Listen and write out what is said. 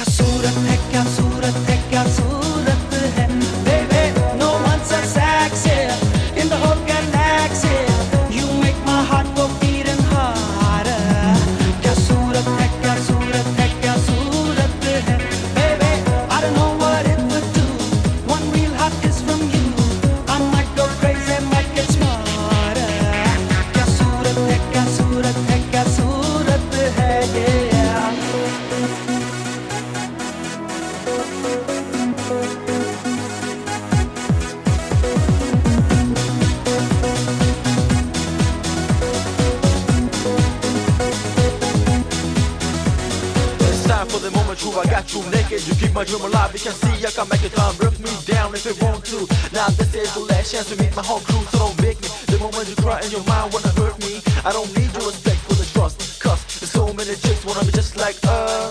Tekka, sura, tekka, sura, tekka, sura you, I got you naked. You keep my dream alive. You can see I can make it come break me down if you want to. Now this is the last chance to meet my whole crew, so don't make me. The moment you cry in your mind wanna hurt me, I don't need your respect for the trust. Cause there's so many chicks wanna be just like us.